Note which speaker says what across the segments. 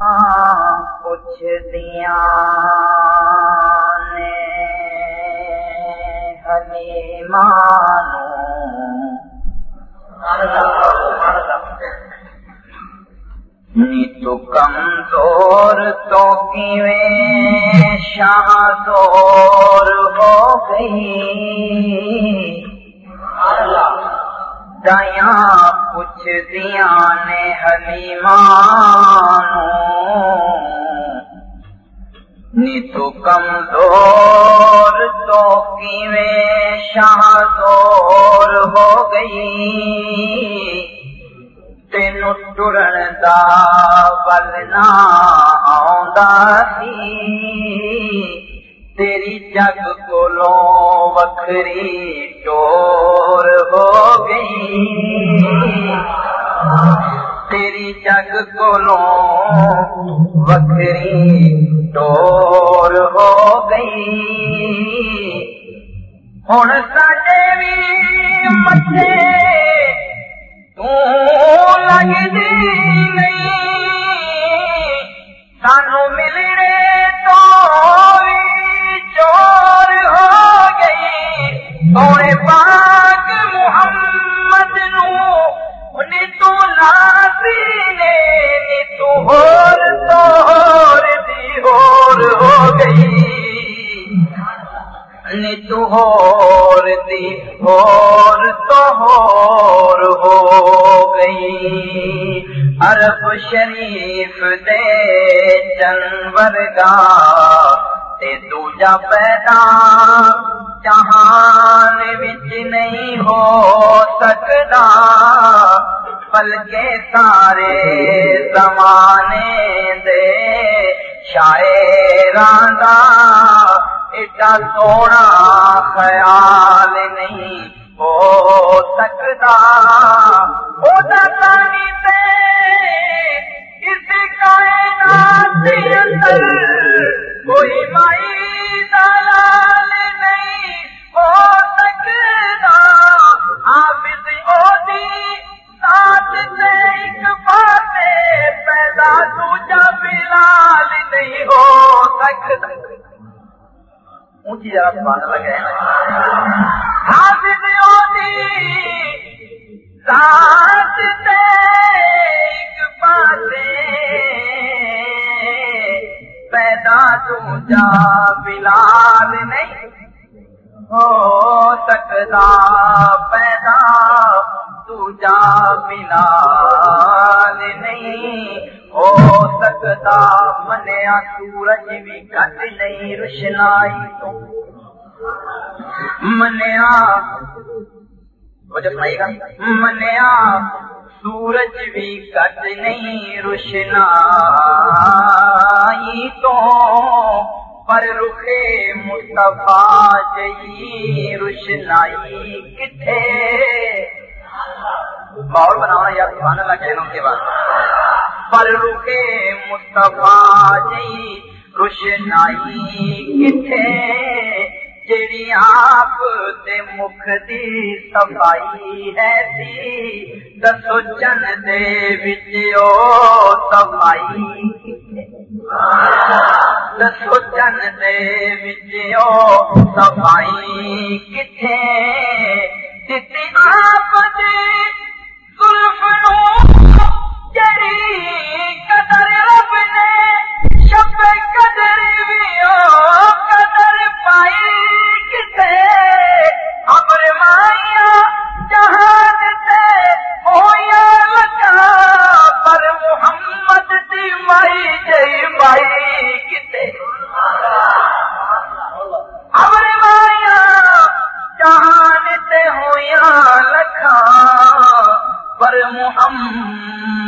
Speaker 1: کچھ دیا مانو نی تو کمزور تو کیویں شاہ دور ہو گئی دیا پوچھ دیا نے حلیمان نی تو کمزور تو کیویں شاہ دور ہو گئی۔ تین ٹرن دا بلنا سی۔ تیری جگ کو وکری ٹور ہو گئی۔ تیری جگ کو وکری ٹور گئی ہور دی ہور تو ہور ہو گئی۔ عرب شریف دے جنور گا، تے دوجا پیدا جہان وچ نہیں ہو سکتا بلکہ سارے زمانے دے شاعران دا ایڈا سونا خیال نہیں ہو سکتا۔ او دا پانی تے اس کائنات اندر کوئی مائی دلال نہیں ہو سکتا۔ حافظ اودی ساتھ سے ایک پاتے پیدا دوجا بلال نہیں ہو سکتا۔ اونچی جگہ سبحان اللہ حافظ سے ایک پاتے پیدا جا بلال نہیں ہو سکتا۔ سکتا منیا، سورج بھی کٹ نہیں، روشنائی تو۔ منیا گا۔ منیا، سورج بھی کٹ نہیں روشنا تو۔ پر رخے مصطفیٰ جی روشنائی کتنے ماحول بنانا یا سبحان اللہ کہنا کے بعد۔ پر رخے مصطفیٰ جی روشنائی کتنے جیڑی آپ دے مکھ دی صفائی ہے سی، دسو چن دے وچ او صفائی دسو چن دے وچ او صفائی کتھے؟ دتی آپ دی زلف نو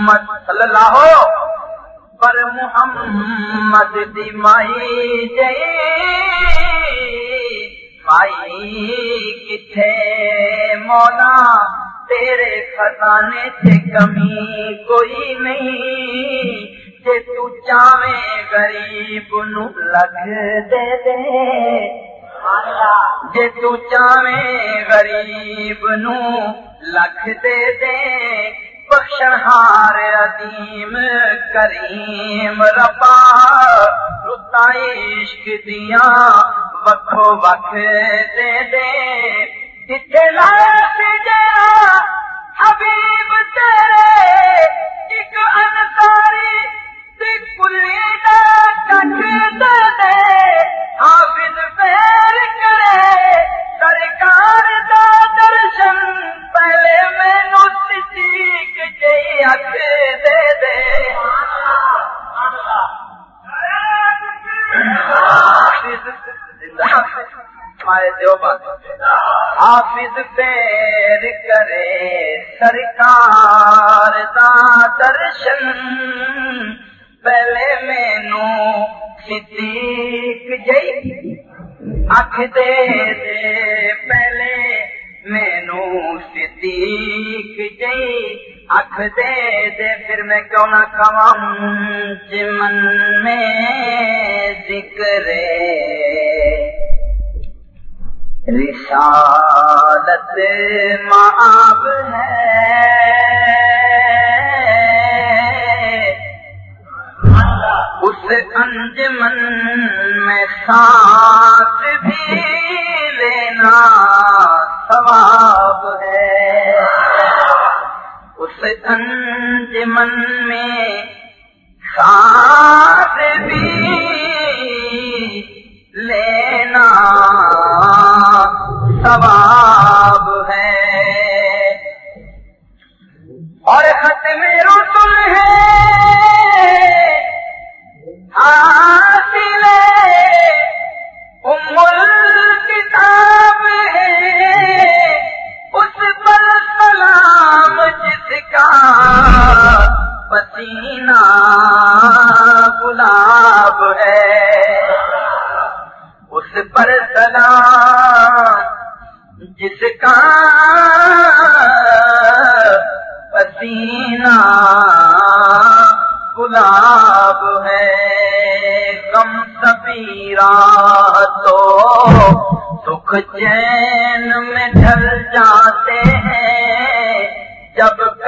Speaker 1: محمد صلی اللہ پر محمد دی مائی جئی مائی کتھے مولا، تیرے خزانے سے کمی کوئی نہیں۔ جے تو چاویں غریب نو لگ دے دے۔ جے تو چاویں غریب نو لکھ دے دے۔ بخشنہار عظیم کریم ربا رتا عشق دیا، وکھو وکھ دے دے۔ جتھے لاس جا، حبیب تیرے، ایک انساری کلی دا کٹ دے حافظ پیر کرے سرکار دا درشن۔ پہلے مینو صدیق جی اکھ دے دے۔ پہلے مینو صدیق جی اکھ دے دے۔ پھر میں کیوں نہ کم جمن میں ذکر رسالت معاب ہے۔ اس انجمن میں ساتھ بھی لینا ثواب ہے۔ اس انجمن میں ساتھ بھی لینا ثواب ہے۔ اور ختم رسل ہے۔ ہاں۔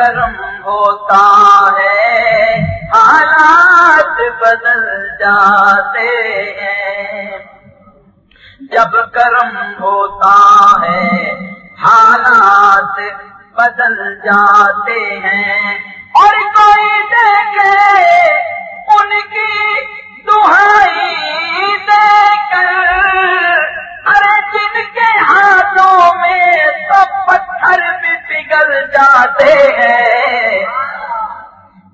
Speaker 1: کرم ہوتا ہے۔ حالات بدل جاتے ہیں۔ جب کرم ہوتا ہے، حالات بدل جاتے ہیں۔ اور کوئی دیکھے جاتے ہیں۔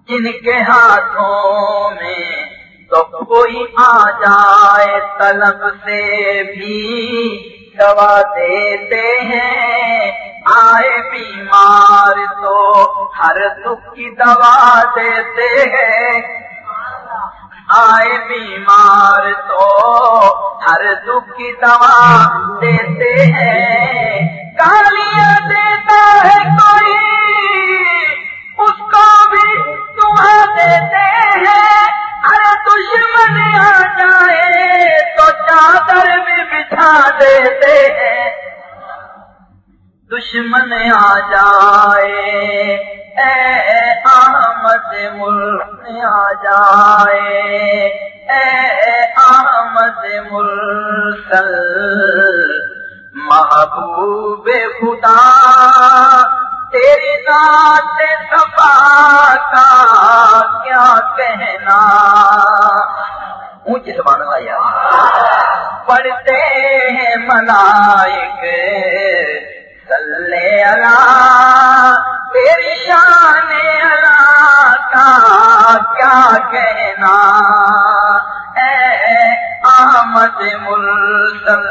Speaker 1: جن کے ہاتھوں میں تو کوئی آ جائے، طلب سے بھی دوا دیتے ہیں۔ آئے بیمار تو ہر دکھ کی دوا دیتے ہیں۔ آئے بیمار تو ہر دکھ کی دوا دیتے ہیں۔ گالیاں دیتا ہے کوئی جائے۔ اے احمد ملک آ جائے۔ اے احمد مرسل محبوب خدا تیری نات صفا کا کیا کہنا؟ اونچی زبان آیا۔ پڑھتے ہیں ملائک صلی اللہ، تیری شان اللہ کا کیا کہنا؟ اے احمد مرسل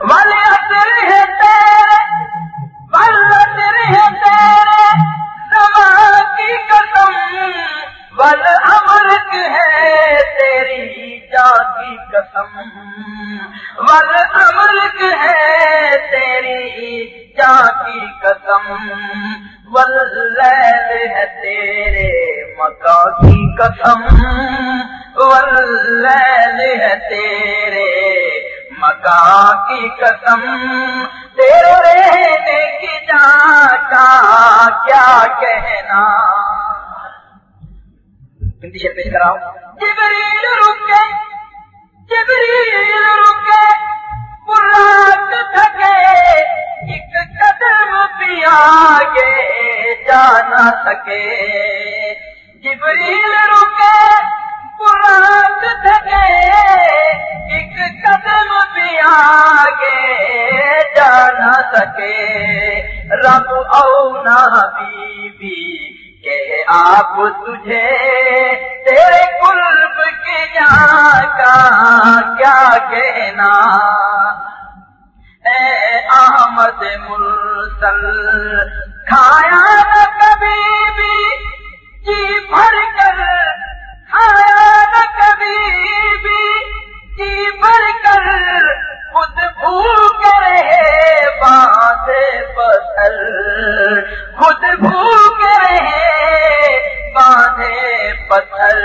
Speaker 1: والے اثر ہے تیرے والر ہے تیرے کی قسم ول امرک ہے تیری جا کی قسم۔ ول امرک ہے تیری جا کی قسم۔ ول ہے تیرے مکا کی قسم۔ ول ہے تیرے مکا کی قسم۔ تیرے رہنے کی جان کا کیا کہنا۔ پیش کراؤ جبریل رکے جبریل رکے پراک تھکے ایک قدم بھی آگے جانا سکے۔ جبریل رکے پراک تھکے ایک قدم بھی آگے جانا سکے۔ رب اونا بی بی کہ آپ تجھے تیرے قلب کے جان کا کیا کہنا۔ اے احمد مرسل۔ کھایا نہ کبھی بھی جی بھر کر۔ کھایا نہ کبھی بھی جی بھر کر۔ خود بھوک رہے باندھ پتھر خود بھوک رہے باندھے پتھر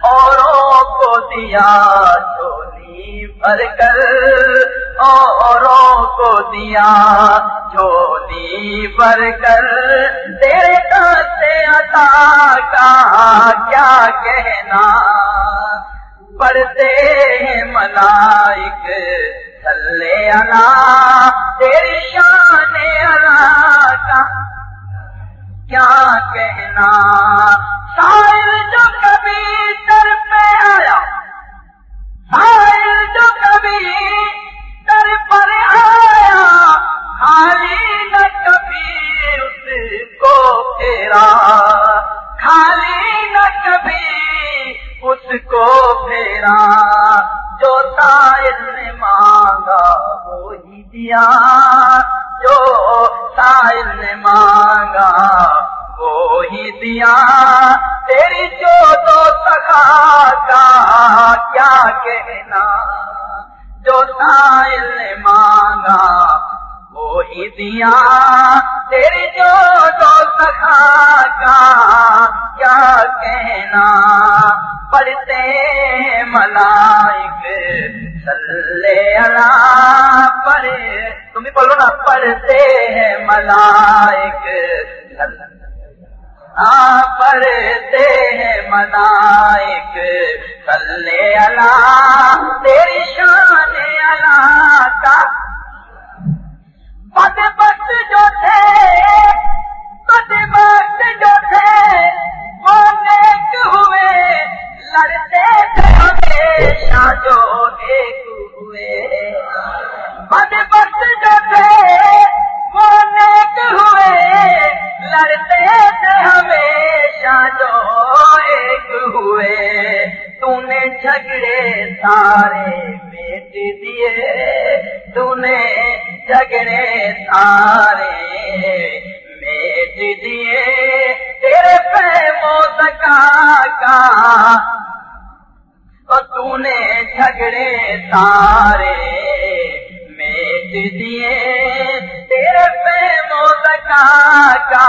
Speaker 1: اوروں کو دیا چولی بھر کر۔ اوروں کو دیا چولی بھر کر تیرے سے عطا کا کیا کہنا؟ پڑھتے ہیں ملائک چلے اللہ تیری شان وہی تیری جو تو سکھا کا کیا کہنا؟ جو سائل نے مانگا، وہی دیا تیری جو تو سکھا کا کیا کہنا؟ پڑھتے ملائک صلی اللہ پڑھے تم بھی پڑھو نا۔ پڑھتے ہیں ملائک ہاں پڑھتے ہیں ملائک صلی اللہ، تیری شان اللہ کا۔ بد بخت جو تھے بد بخت جو تھے، وہ نیک ہوئے، لڑتے تھے ہمیشہ جو ایک ہوئے۔ بد بخت جو تھے سارے میٹ دیے تیرے پہ موسکا کا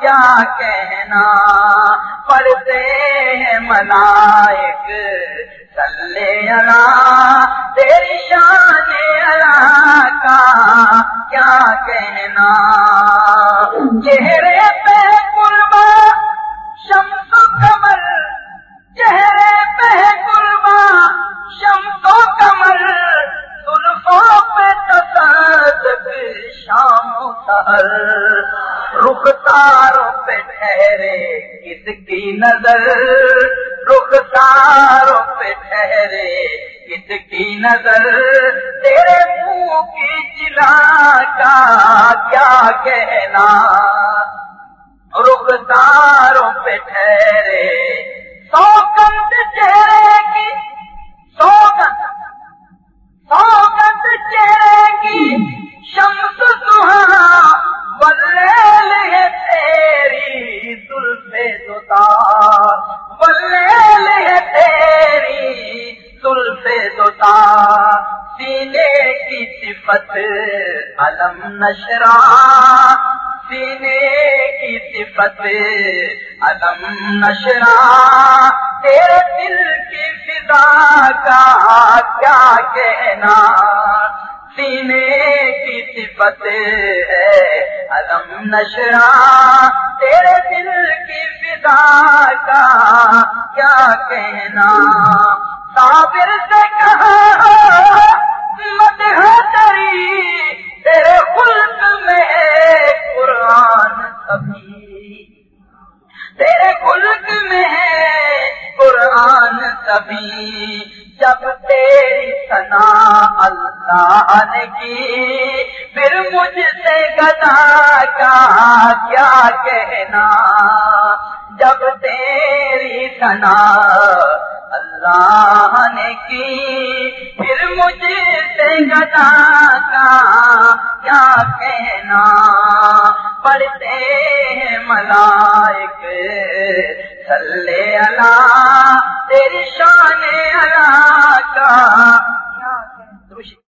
Speaker 1: کیا کہنا۔ پڑتے ہیں ملائک شام سہر رخ تاروں پہ ٹھہرے کس کی نظر۔ رخ تاروں پہ ٹھہرے کس کی نظر۔ تیرے منہ کی چلا کا کیا کہنا؟ رخ تاروں پہ ٹھہرے۔ سو کنت چہرے کی، سو کنت سو کنت چہرے کی نشرا، سینے کی صفت علم نشرا تیرے دل کی فضا کا کیا کہنا؟ سینے کی صفت ہے علم نشرا تیرے دل کی فضا کا کیا کہنا؟ صابر سے کہا، مت تری تیرے خلق میں قرآن سبھی تیرے خلق میں ہے قرآن سبھی جب تیری سنا اللہ نے کی، پھر مجھ سے گدا کا کیا کہنا؟ جب تیری سنا اللہ نے کی۔ پھر مجھ سے گدا کا کیا کہنا۔ پڑھتے ہیں ملائک سلے اللہ، تیری شان اللہ کا۔